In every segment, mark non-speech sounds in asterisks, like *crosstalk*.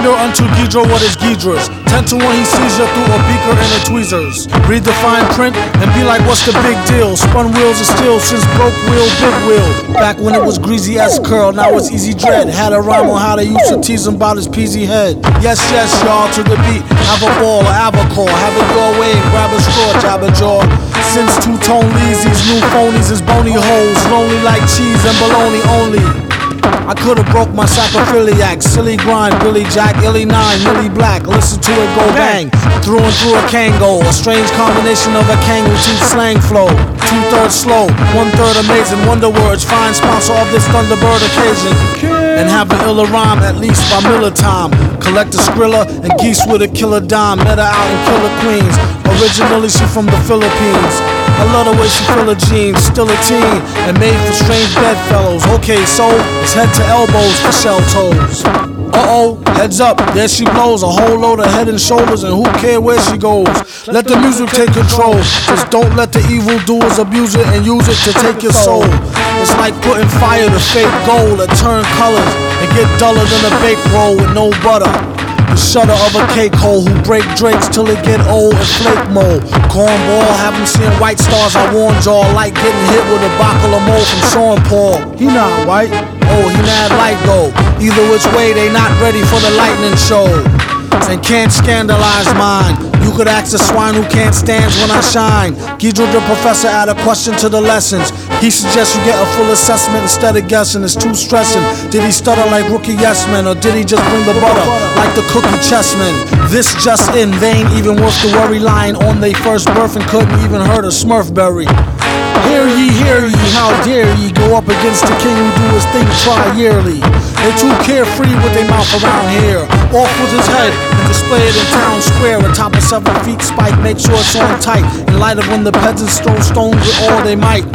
Render unto Geedorah what is Geedorah's. Ten to one he sees you through a beaker and a tweezers. Read the fine print and be like, what's the big deal? Spun wheels of steel since broke wheel, big wheel. Back when it was greasy as curl, now it's easy dread. Had a rhyme on how they used to tease him about his peasy head. Yes, yes, y'all, to the beat. Have a ball, have a call. Have it your way, grab a straw, jab a jaw. Since two tone these new phonies is bony holes. Lonely like cheese and bologna only. I could've broke my sacroiliac, silly grind, Billy Jack, illy nine, Millie Black. Listen to it go bang, through and through a Kango, a strange combination of a Kangol teeth slang flow. Two thirds slow, one third amazing, wonder words, fine sponsor of this Thunderbird occasion. And have an illa rhyme at least by Miller time. Collect a Skrilla and geese with a killer dime. Met her out in Killer Queens. Originally she from the Philippines. I love the way she fill her jeans, still a teen, and made for strange bedfellows. Okay, so it's head to elbows for shell toes. Uh oh, heads up, there she blows a whole load of head and shoulders, and who care where she goes? Let the music take control. Just don't let the evil doers abuse it and use it to take your soul. It's like putting fire to fake gold that turn colors and get duller than a baked roll with no butter. The shutter of a cake hole who break drinks till it get old and flake mold. Cornball, haven't seen white stars, I warned y'all, like getting hit with a bottle of mold from Sean Paul. He not white, oh, he mad light though. Either which way, they not ready for the lightning show. And can't scandalize mine. You could ask the swine who can't stand when I shine. Guido the professor add a question to the lessons. He suggests you get a full assessment instead of guessing. It's too stressing. Did he stutter like rookie yes men, or did he just bring the butter like the cookie chessman? This just in, ain't even worth the worry. Lying on they first birth and couldn't even hurt a Smurfberry. Hear ye, hear ye, how dare ye go up against the king who do his thing tri yearly? They too carefree with their mouth around here. Off with his head and display it in town square atop a seven feet spike. Make sure it's on tight in light of when the peasants throw stones with all they might.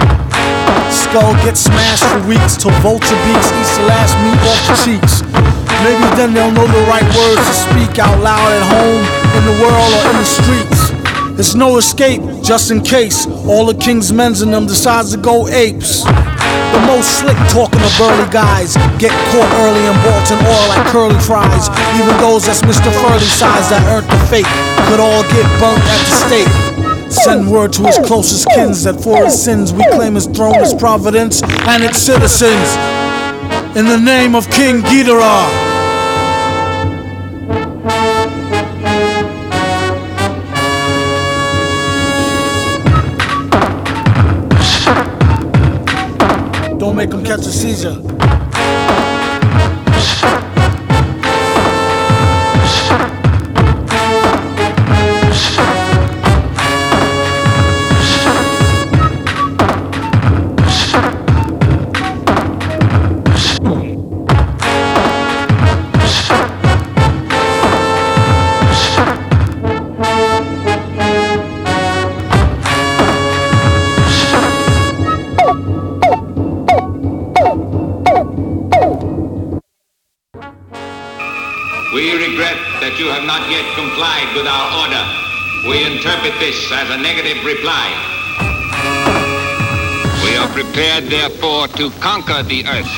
Skull gets smashed for weeks till vulture beaks eats the last meat off the cheeks. Maybe then they'll know the right words to speak out loud at home, in the world, or in the streets. There's no escape, just in case all the king's men's in them decides to go apes. The most slick talking of burly guys get caught early in Bolton oil like curly fries. Even those that's Mr. Furley size that earned the fate could all get burnt at the stake. Send word to his closest kins that for his sins we claim his throne, his providence, and its citizens. In the name of King Ghidorah. Don't make him catch a seizure. We regret that you have not yet complied with our order. We interpret this as a negative reply. We are prepared, therefore, to conquer the Earth.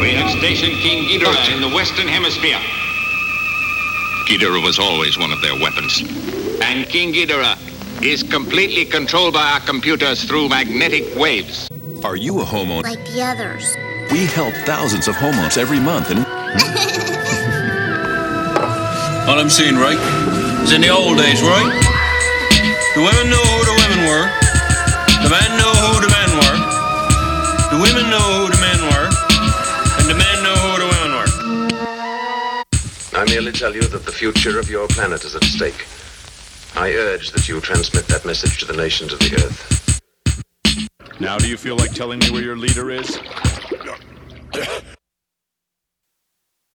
We have stationed King Ghidorah in the Western Hemisphere. Ghidorah was always one of their weapons. And King Ghidorah is completely controlled by our computers through magnetic waves. Are you a homeowner? like the others. We help thousands of homeowners every month, and *laughs* All I'm saying, right, is in the old days, right? The women know who the women were. The men know who the men were. The women know who the men were. And the men know who the women were. I merely tell you that the future of your planet is at stake. I urge that you transmit that message to the nations of the Earth. Now, do you feel like telling me where your leader is?